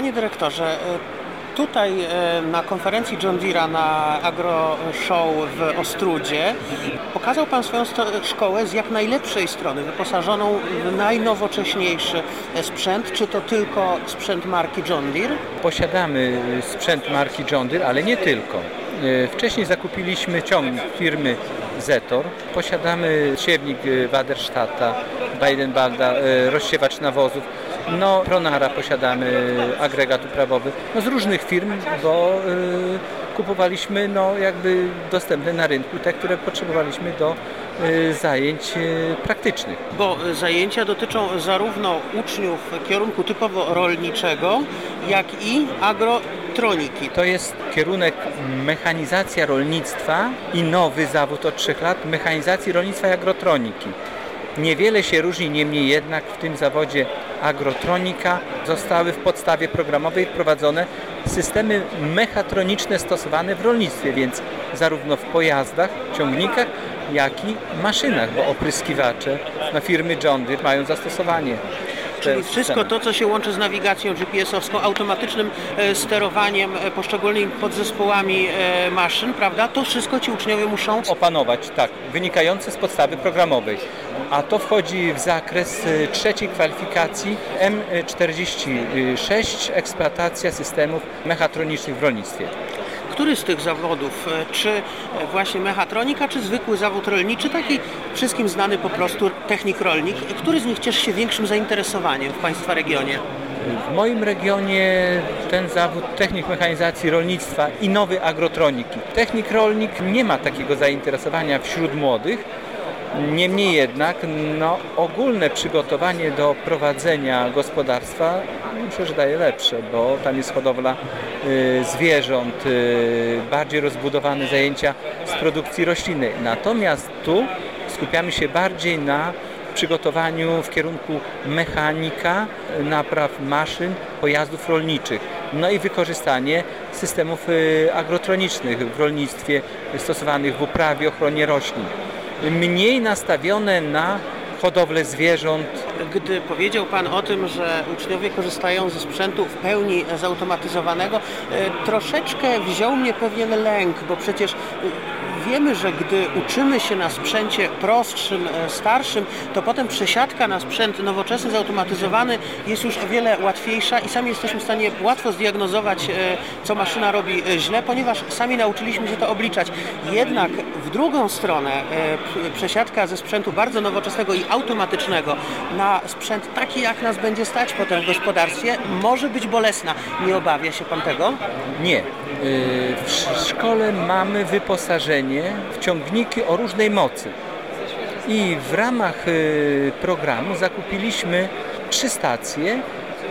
Panie dyrektorze, Tutaj e, na konferencji John Deere na Agro Show w Ostrudzie pokazał Pan swoją szkołę z jak najlepszej strony, wyposażoną w najnowocześniejszy sprzęt. Czy to tylko sprzęt marki John Deere? Posiadamy sprzęt marki John Deere, ale nie tylko. E, wcześniej zakupiliśmy ciągnik firmy Zetor. Posiadamy siewnik Waderstata, Weidenbalda, e, rozsiewacz nawozów no, Pronara posiadamy, agregat uprawowy, no z różnych firm, bo y, kupowaliśmy no, jakby dostępne na rynku te, które potrzebowaliśmy do y, zajęć y, praktycznych. Bo zajęcia dotyczą zarówno uczniów kierunku typowo rolniczego, jak i agrotroniki. To jest kierunek mechanizacja rolnictwa i nowy zawód od trzech lat mechanizacji rolnictwa i agrotroniki. Niewiele się różni, niemniej jednak w tym zawodzie agrotronika zostały w podstawie programowej wprowadzone systemy mechatroniczne stosowane w rolnictwie, więc zarówno w pojazdach, ciągnikach, jak i maszynach, bo opryskiwacze na firmy John Deere mają zastosowanie Czyli wszystko to, co się łączy z nawigacją GPS-owską, automatycznym e, sterowaniem e, poszczególnymi podzespołami e, maszyn, prawda? To wszystko ci uczniowie muszą opanować, tak, wynikające z podstawy programowej. A to wchodzi w zakres trzeciej kwalifikacji M46 eksploatacja systemów mechatronicznych w rolnictwie który z tych zawodów, e, czy właśnie mechatronika, czy zwykły zawód rolniczy, taki wszystkim znany po prostu technik rolnik, który z nich cieszy się większym zainteresowaniem w Państwa regionie? W moim regionie ten zawód technik mechanizacji rolnictwa i nowy agrotroniki. Technik rolnik nie ma takiego zainteresowania wśród młodych, Niemniej jednak no, ogólne przygotowanie do prowadzenia gospodarstwa myślę, że daje lepsze, bo tam jest hodowla y, zwierząt, y, bardziej rozbudowane zajęcia z produkcji roślinnej. Natomiast tu skupiamy się bardziej na przygotowaniu w kierunku mechanika, napraw maszyn, pojazdów rolniczych. No i wykorzystanie systemów y, agrotronicznych w rolnictwie stosowanych w uprawie, ochronie roślin mniej nastawione na hodowlę zwierząt. Gdy powiedział Pan o tym, że uczniowie korzystają ze sprzętu w pełni zautomatyzowanego, e, troszeczkę wziął mnie pewien lęk, bo przecież wiemy, że gdy uczymy się na sprzęcie prostszym, e, starszym, to potem przesiadka na sprzęt nowoczesny, zautomatyzowany jest już o wiele łatwiejsza i sami jesteśmy w stanie łatwo zdiagnozować, e, co maszyna robi e, źle, ponieważ sami nauczyliśmy się to obliczać. Jednak w drugą stronę przesiadka ze sprzętu bardzo nowoczesnego i automatycznego na sprzęt taki, jak nas będzie stać potem w gospodarstwie, może być bolesna. Nie obawia się Pan tego? Nie. W szkole mamy wyposażenie w ciągniki o różnej mocy. I w ramach y, programu zakupiliśmy trzy stacje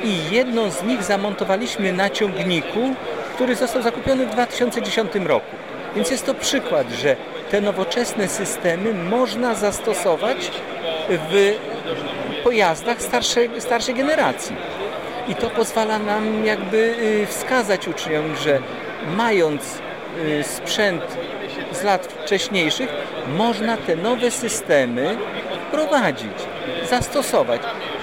i jedną z nich zamontowaliśmy na ciągniku, który został zakupiony w 2010 roku. Więc jest to przykład, że te nowoczesne systemy można zastosować w pojazdach starszej, starszej generacji. I to pozwala nam jakby y, wskazać uczniom, że mając y, sprzęt z lat wcześniejszych, można te nowe systemy wprowadzić, zastosować.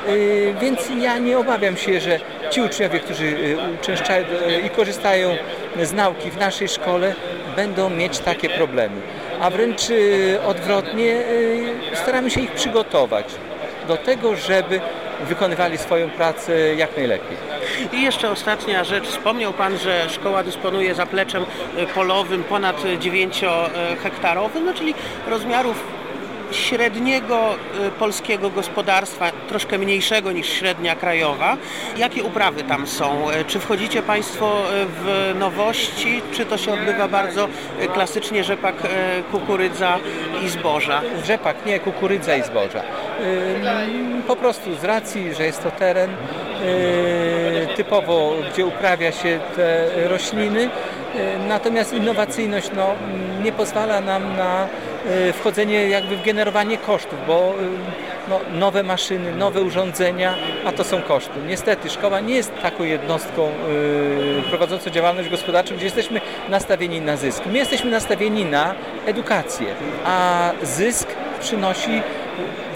Y, więc ja nie obawiam się, że ci uczniowie, którzy y, uczęszczają i korzystają z nauki w naszej szkole, będą mieć takie problemy. A wręcz odwrotnie, staramy się ich przygotować do tego, żeby wykonywali swoją pracę jak najlepiej. I jeszcze ostatnia rzecz. Wspomniał Pan, że szkoła dysponuje zapleczem e, polowym ponad 9 hektarowym, no czyli rozmiarów średniego y, polskiego gospodarstwa, troszkę mniejszego niż średnia krajowa. Jakie uprawy tam są? Y, czy wchodzicie Państwo w nowości, czy to się odbywa bardzo klasycznie rzepak, kukurydza i zboża? Rzepak, nie, kukurydza i zboża. Po prostu z racji, że jest to teren typowo, gdzie uprawia się te rośliny, natomiast innowacyjność no, nie pozwala nam na E, wchodzenie jakby w generowanie kosztów, bo e, no, nowe maszyny, nowe urządzenia, a to są koszty. Niestety szkoła nie jest taką jednostką prowadzącą działalność gospodarczą, gdzie jesteśmy nastawieni na zysk. My jesteśmy nastawieni na edukację, a zysk przynosi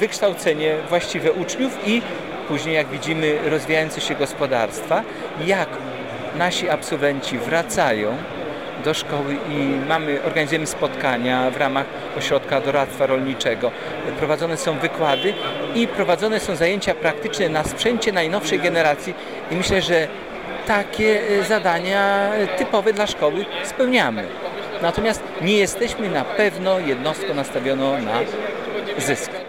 wykształcenie właściwe uczniów i później jak widzimy rozwijające się gospodarstwa, jak nasi absolwenci wracają do szkoły i mamy, organizujemy spotkania w ramach ośrodka doradztwa rolniczego. Prowadzone są wykłady i prowadzone są zajęcia praktyczne na sprzęcie najnowszej generacji i myślę, że takie e, zadania typowe dla szkoły spełniamy. Natomiast nie jesteśmy na pewno jednostką nastawioną na zysk.